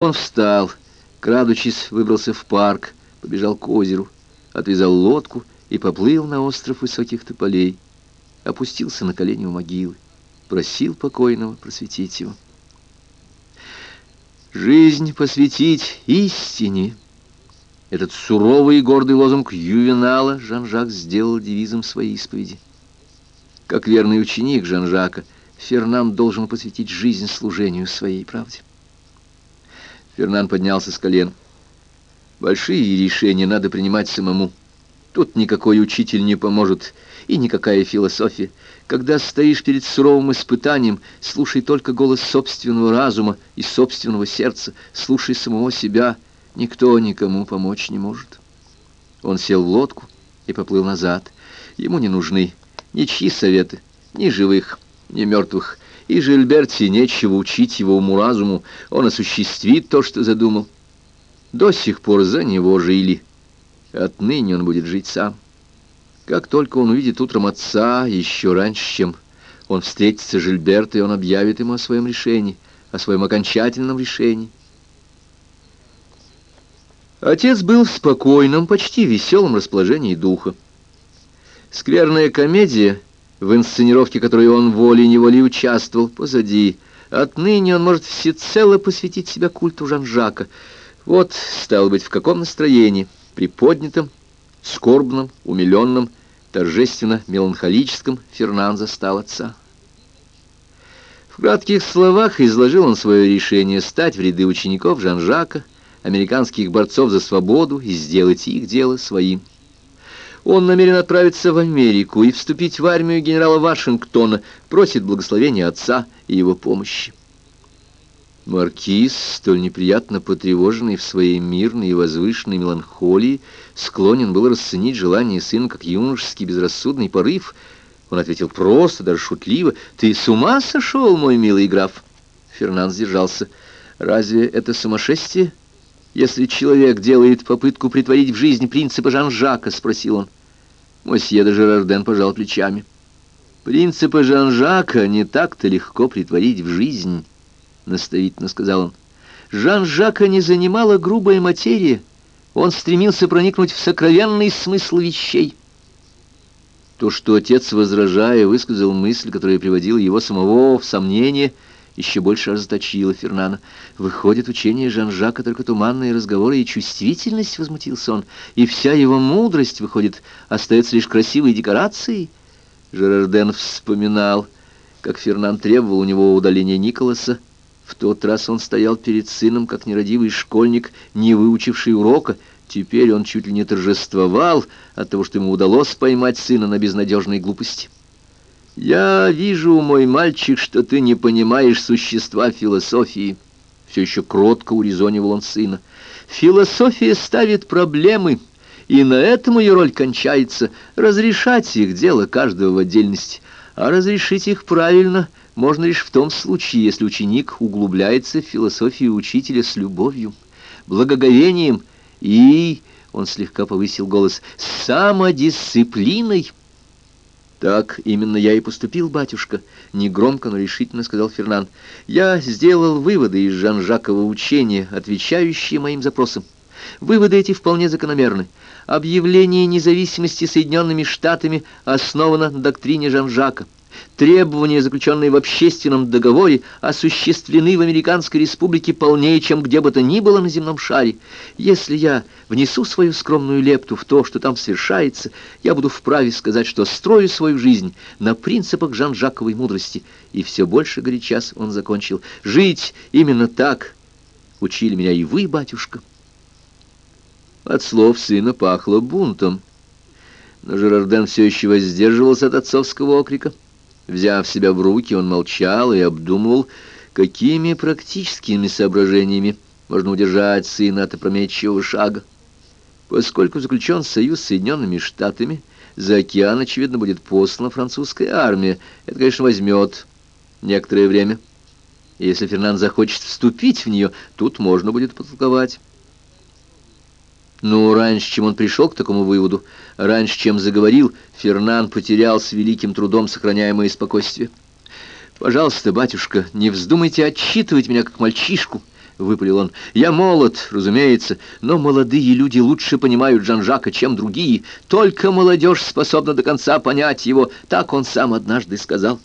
Он встал, крадучись, выбрался в парк, побежал к озеру, отвязал лодку и поплыл на остров высоких тополей. Опустился на колени у могилы, просил покойного просветить его. Жизнь посвятить истине. Этот суровый и гордый лозунг Ювенала Жан-Жак сделал девизом своей исповеди. Как верный ученик Жан-Жака, Фернанд должен посвятить жизнь служению своей правде. Фернан поднялся с колен. Большие решения надо принимать самому. Тут никакой учитель не поможет, и никакая философия. Когда стоишь перед суровым испытанием, слушай только голос собственного разума и собственного сердца, слушай самого себя. Никто никому помочь не может. Он сел в лодку и поплыл назад. Ему не нужны ничьи советы, ни живых, ни мертвых и Жильберте нечего учить его уму-разуму, он осуществит то, что задумал. До сих пор за него жили. Отныне он будет жить сам. Как только он увидит утром отца, еще раньше, чем он встретится с Жильбертой, он объявит ему о своем решении, о своем окончательном решении. Отец был в спокойном, почти веселом расположении духа. Скверная комедия — в инсценировке которой он волей-неволей участвовал, позади. Отныне он может всецело посвятить себя культу Жан-Жака. Вот, стало быть, в каком настроении, приподнятом, скорбном, умиленном, торжественно-меланхолическом Фернан застал отца. В кратких словах изложил он свое решение стать в ряды учеников Жан-Жака, американских борцов за свободу и сделать их дело своим. Он намерен отправиться в Америку и вступить в армию генерала Вашингтона, просит благословения отца и его помощи. Маркиз, столь неприятно потревоженный в своей мирной и возвышенной меланхолии, склонен был расценить желание сына как юношеский безрассудный порыв. Он ответил просто, даже шутливо, «Ты с ума сошел, мой милый граф?» Фернанд сдержался. «Разве это сумасшествие?» если человек делает попытку притворить в жизнь принципы Жан-Жака?» — спросил он. Мосье де Жерарден пожал плечами. «Принципы Жан-Жака не так-то легко притворить в жизнь», — наставительно сказал он. «Жан-Жака не занимала грубая материя. Он стремился проникнуть в сокровенный смысл вещей». То, что отец, возражая, высказал мысль, которая приводила его самого в сомнение — еще больше ожесточила Фернана. «Выходит, учение Жан-Жака только туманные разговоры и чувствительность», — возмутился он, «и вся его мудрость, выходит, остается лишь красивой декорацией». Жерарден вспоминал, как Фернан требовал у него удаления Николаса. В тот раз он стоял перед сыном, как нерадивый школьник, не выучивший урока. Теперь он чуть ли не торжествовал от того, что ему удалось поймать сына на безнадежной глупости. «Я вижу, мой мальчик, что ты не понимаешь существа философии». Все еще кротко урезонивал он сына. «Философия ставит проблемы, и на этом ее роль кончается. Разрешать их дело каждого в отдельности, а разрешить их правильно можно лишь в том случае, если ученик углубляется в философию учителя с любовью, благоговением и...» Он слегка повысил голос. «Самодисциплиной». «Так именно я и поступил, батюшка», — негромко, но решительно сказал Фернан. «Я сделал выводы из Жан-Жакова учения, отвечающие моим запросам. Выводы эти вполне закономерны. Объявление независимости Соединенными Штатами основано на доктрине Жан-Жака. Требования, заключенные в общественном договоре, осуществлены в Американской Республике полнее, чем где бы то ни было на земном шаре. Если я внесу свою скромную лепту в то, что там совершается, я буду вправе сказать, что строю свою жизнь на принципах Жан-Жаковой мудрости. И все больше горячас он закончил. Жить именно так учили меня и вы, батюшка. От слов сына пахло бунтом. Но Жерарден все еще воздерживался от отцовского окрика. Взяв себя в руки, он молчал и обдумывал, какими практическими соображениями можно удержать сына от опрометчивого шага. Поскольку заключен союз с Соединенными Штатами, за океан, очевидно, будет послана французская армия. Это, конечно, возьмет некоторое время. Если Фернанд захочет вступить в нее, тут можно будет потолковать. Но раньше, чем он пришел к такому выводу, раньше, чем заговорил, Фернан потерял с великим трудом сохраняемое спокойствие. «Пожалуйста, батюшка, не вздумайте отчитывать меня как мальчишку, — выпалил он. «Я молод, разумеется, но молодые люди лучше понимают Жан-Жака, чем другие. Только молодежь способна до конца понять его, так он сам однажды сказал».